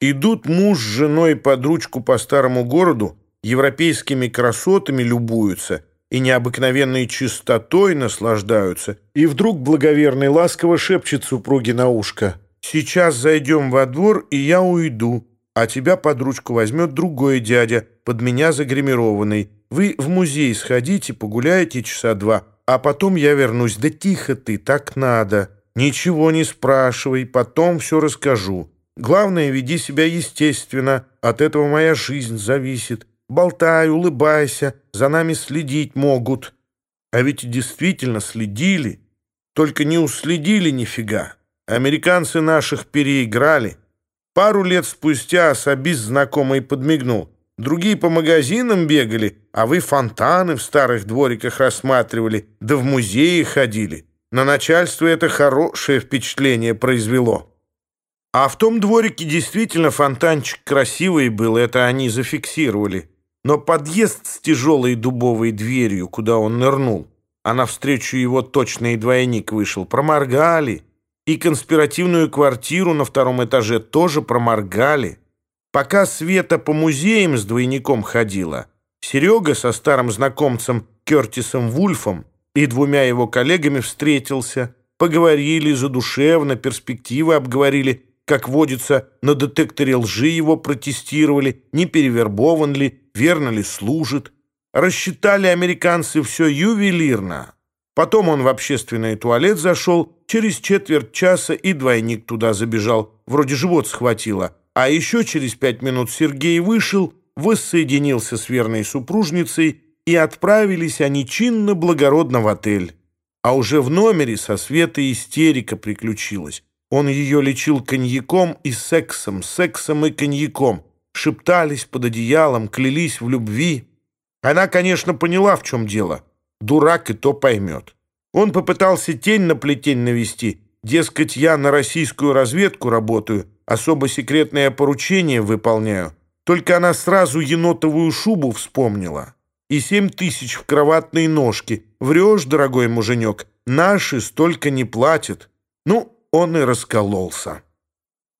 Идут муж с женой под ручку по старому городу, европейскими красотами любуются и необыкновенной чистотой наслаждаются, и вдруг благоверный ласково шепчет супруге на ушко «Сейчас зайдем во двор, и я уйду, а тебя под ручку возьмет другой дядя, под меня загримированный. Вы в музей сходите, погуляете часа два, а потом я вернусь. Да тихо ты, так надо. Ничего не спрашивай, потом все расскажу». Главное, веди себя естественно, от этого моя жизнь зависит. Болтай, улыбайся, за нами следить могут. А ведь действительно следили, только не уследили нифига. Американцы наших переиграли. Пару лет спустя особист знакомый подмигнул. Другие по магазинам бегали, а вы фонтаны в старых двориках рассматривали, да в музеи ходили. На начальство это хорошее впечатление произвело. А в том дворике действительно фонтанчик красивый был, это они зафиксировали. Но подъезд с тяжелой дубовой дверью, куда он нырнул, а навстречу его точный двойник вышел, проморгали. И конспиративную квартиру на втором этаже тоже проморгали. Пока Света по музеям с двойником ходила, Серега со старым знакомцем Кертисом Вульфом и двумя его коллегами встретился, поговорили задушевно, перспективы обговорили – как водится, на детекторе лжи его протестировали, не перевербован ли, верно ли служит. Рассчитали американцы все ювелирно. Потом он в общественный туалет зашел, через четверть часа и двойник туда забежал, вроде живот схватило. А еще через пять минут Сергей вышел, воссоединился с верной супружницей, и отправились они чинно-благородно в отель. А уже в номере со света истерика приключилась. Он ее лечил коньяком и сексом, сексом и коньяком. Шептались под одеялом, клялись в любви. Она, конечно, поняла, в чем дело. Дурак и то поймет. Он попытался тень на плетень навести. Дескать, я на российскую разведку работаю, особо секретное поручение выполняю. Только она сразу енотовую шубу вспомнила. И семь тысяч в кроватные ножки. Врешь, дорогой муженек, наши столько не платят. Ну, он и раскололся.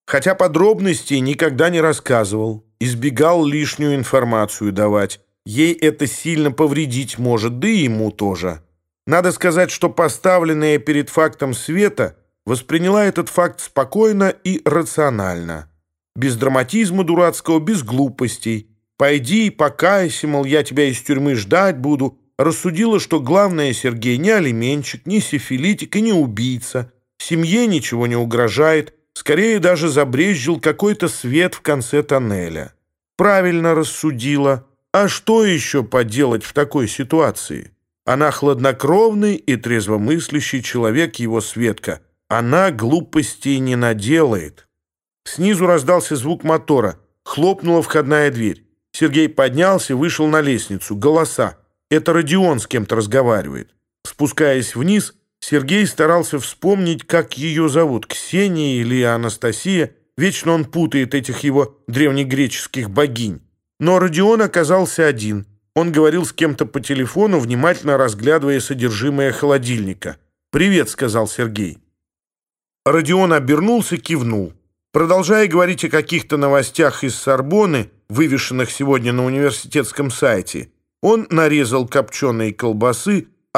Хотя подробностей никогда не рассказывал, избегал лишнюю информацию давать. Ей это сильно повредить может, да и ему тоже. Надо сказать, что поставленная перед фактом Света восприняла этот факт спокойно и рационально. Без драматизма дурацкого, без глупостей. «Пойди, покайся, мол, я тебя из тюрьмы ждать буду», рассудила, что главное Сергей не алименщик, не сифилитик и не убийца – Семье ничего не угрожает, скорее даже забрезжил какой-то свет в конце тоннеля. Правильно рассудила. А что еще поделать в такой ситуации? Она хладнокровный и трезвомыслящий человек, его Светка. Она глупостей не наделает. Снизу раздался звук мотора. Хлопнула входная дверь. Сергей поднялся, вышел на лестницу. Голоса. Это Родион с кем-то разговаривает. Спускаясь вниз, Сергей старался вспомнить, как ее зовут, Ксения или Анастасия. Вечно он путает этих его древнегреческих богинь. Но Родион оказался один. Он говорил с кем-то по телефону, внимательно разглядывая содержимое холодильника. «Привет», — сказал Сергей.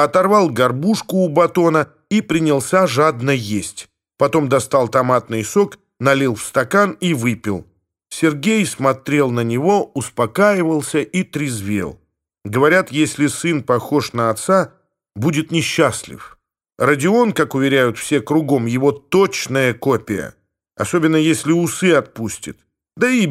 Родион обернулся, кивнул. Продолжая говорить о каких-то новостях из Сорбоны, вывешенных сегодня на университетском сайте, он нарезал копченые колбасы, оторвал горбушку у батона и принялся жадно есть. Потом достал томатный сок, налил в стакан и выпил. Сергей смотрел на него, успокаивался и трезвел. Говорят, если сын похож на отца, будет несчастлив. Родион, как уверяют все кругом, его точная копия. Особенно если усы отпустит. Да и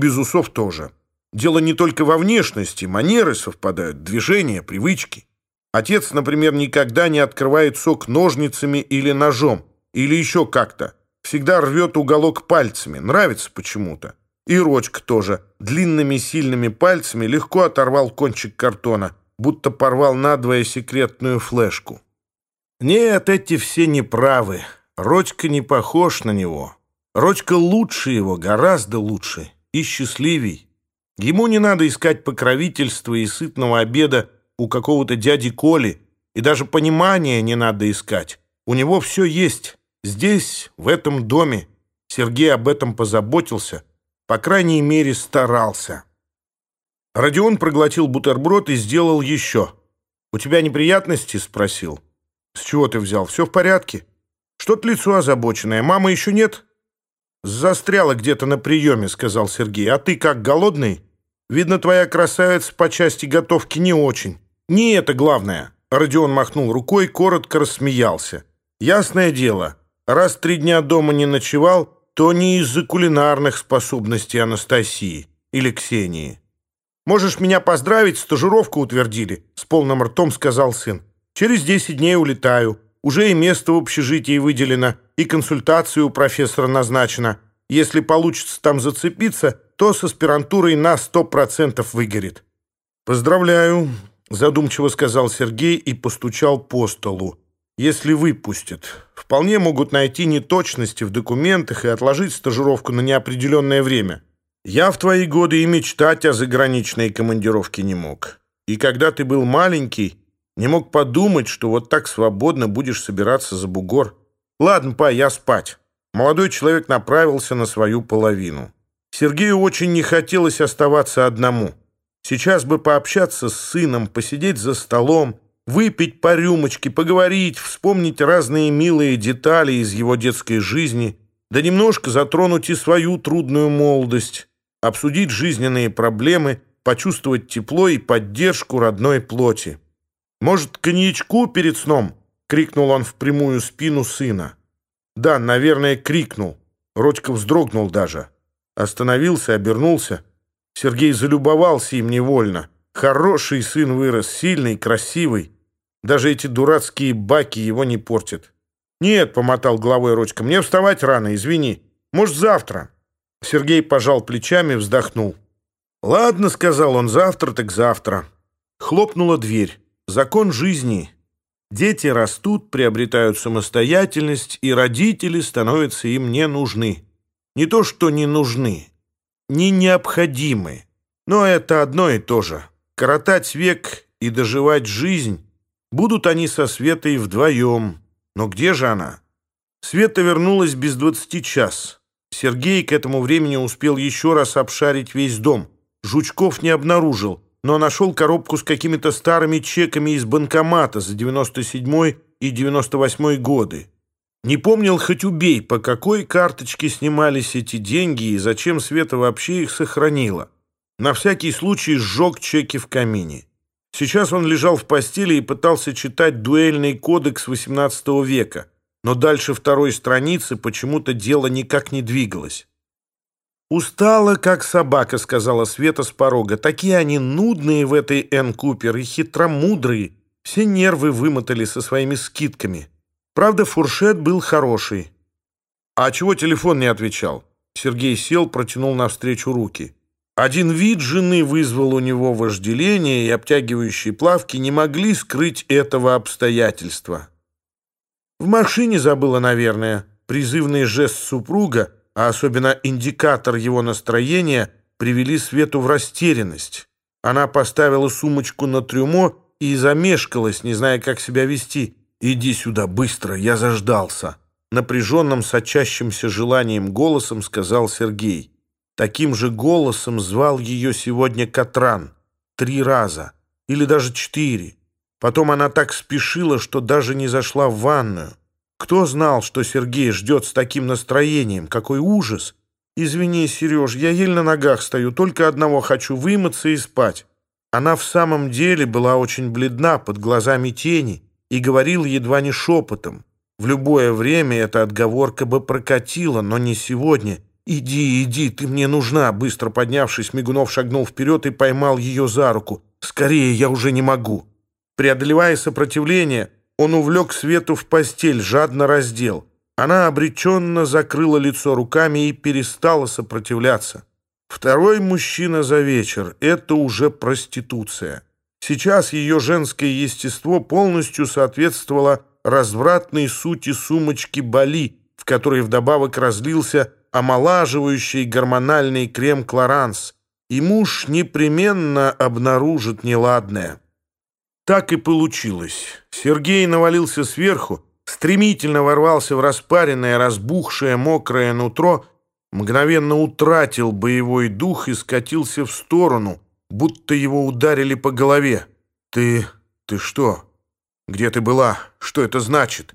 без усов тоже. Дело не только во внешности, манеры совпадают, движения, привычки. Отец, например, никогда не открывает сок ножницами или ножом, или еще как-то. Всегда рвет уголок пальцами, нравится почему-то. И Рочка тоже длинными сильными пальцами легко оторвал кончик картона, будто порвал надвое секретную флешку. Нет, эти все неправы. Рочка не похож на него. Рочка лучше его, гораздо лучше и счастливей. Ему не надо искать покровительства и сытного обеда у какого-то дяди Коли, и даже понимания не надо искать. У него все есть. Здесь, в этом доме. Сергей об этом позаботился. По крайней мере, старался. Родион проглотил бутерброд и сделал еще. «У тебя неприятности?» — спросил. «С чего ты взял? Все в порядке?» «Что-то лицо озабоченное. мама еще нет?» «Застряла где-то на приеме», — сказал Сергей. «А ты как, голодный? Видно, твоя красавица по части готовки не очень». «Не это главное». Родион махнул рукой, коротко рассмеялся. «Ясное дело, раз три дня дома не ночевал, то не из-за кулинарных способностей Анастасии или Ксении. «Можешь меня поздравить, стажировку утвердили», — с полным ртом сказал сын. «Через десять дней улетаю. Уже и место в общежитии выделено, и консультацию у профессора назначена. Если получится там зацепиться, то с аспирантурой на сто процентов выгорит». «Поздравляю», — задумчиво сказал Сергей и постучал по столу. «Если выпустят. Вполне могут найти неточности в документах и отложить стажировку на неопределенное время». Я в твои годы и мечтать о заграничной командировке не мог. И когда ты был маленький, не мог подумать, что вот так свободно будешь собираться за бугор. Ладно, па, я спать. Молодой человек направился на свою половину. Сергею очень не хотелось оставаться одному. Сейчас бы пообщаться с сыном, посидеть за столом, выпить по рюмочке, поговорить, вспомнить разные милые детали из его детской жизни, да немножко затронуть и свою трудную молодость обсудить жизненные проблемы, почувствовать тепло и поддержку родной плоти. «Может, коньячку перед сном?» — крикнул он в прямую спину сына. Да, наверное, крикнул. Родька вздрогнул даже. Остановился, обернулся. Сергей залюбовался им невольно. Хороший сын вырос, сильный, красивый. Даже эти дурацкие баки его не портят. «Нет», — помотал головой Рочка, — «мне вставать рано, извини. Может, завтра?» Сергей пожал плечами, вздохнул. «Ладно», — сказал он, — «завтра так завтра». Хлопнула дверь. Закон жизни. Дети растут, приобретают самостоятельность, и родители становятся им не нужны. Не то, что не нужны, не необходимы, но это одно и то же. Коротать век и доживать жизнь будут они со Светой вдвоем. Но где же она? Света вернулась без двадцати час. Сергей к этому времени успел еще раз обшарить весь дом. Жучков не обнаружил, но нашел коробку с какими-то старыми чеками из банкомата за 97 и 98 годы. Не помнил хоть убей, по какой карточке снимались эти деньги и зачем Света вообще их сохранила. На всякий случай сжег чеки в камине. Сейчас он лежал в постели и пытался читать дуэльный кодекс XVIII века но дальше второй страницы почему-то дело никак не двигалось. «Устала, как собака», — сказала Света с порога. «Такие они нудные в этой Энн Купер и хитромудрые. Все нервы вымотали со своими скидками. Правда, фуршет был хороший. «А чего телефон не отвечал?» Сергей сел, протянул навстречу руки. Один вид жены вызвал у него вожделение, и обтягивающие плавки не могли скрыть этого обстоятельства. «В машине забыла, наверное», призывный жест супруга, а особенно индикатор его настроения, привели Свету в растерянность. Она поставила сумочку на трюмо и замешкалась, не зная, как себя вести. «Иди сюда, быстро, я заждался», — напряженным, сочащимся желанием голосом сказал Сергей. Таким же голосом звал ее сегодня Катран. Три раза. Или даже четыре. Потом она так спешила, что даже не зашла в ванную. Кто знал, что Сергей ждет с таким настроением? Какой ужас! Извини, Сереж, я еле на ногах стою, только одного хочу вымыться и спать. Она в самом деле была очень бледна, под глазами тени, и говорил едва не шепотом. В любое время эта отговорка бы прокатила, но не сегодня. «Иди, иди, ты мне нужна!» Быстро поднявшись, Мигунов шагнул вперед и поймал ее за руку. «Скорее, я уже не могу!» Преодолевая сопротивление, он увлек Свету в постель, жадно раздел. Она обреченно закрыла лицо руками и перестала сопротивляться. Второй мужчина за вечер — это уже проституция. Сейчас ее женское естество полностью соответствовало развратной сути сумочки Бали, в которой вдобавок разлился омолаживающий гормональный крем «Клоранс», и муж непременно обнаружит неладное. Так и получилось. Сергей навалился сверху, стремительно ворвался в распаренное, разбухшее, мокрое нутро мгновенно утратил боевой дух и скатился в сторону, будто его ударили по голове. «Ты... ты что? Где ты была? Что это значит?»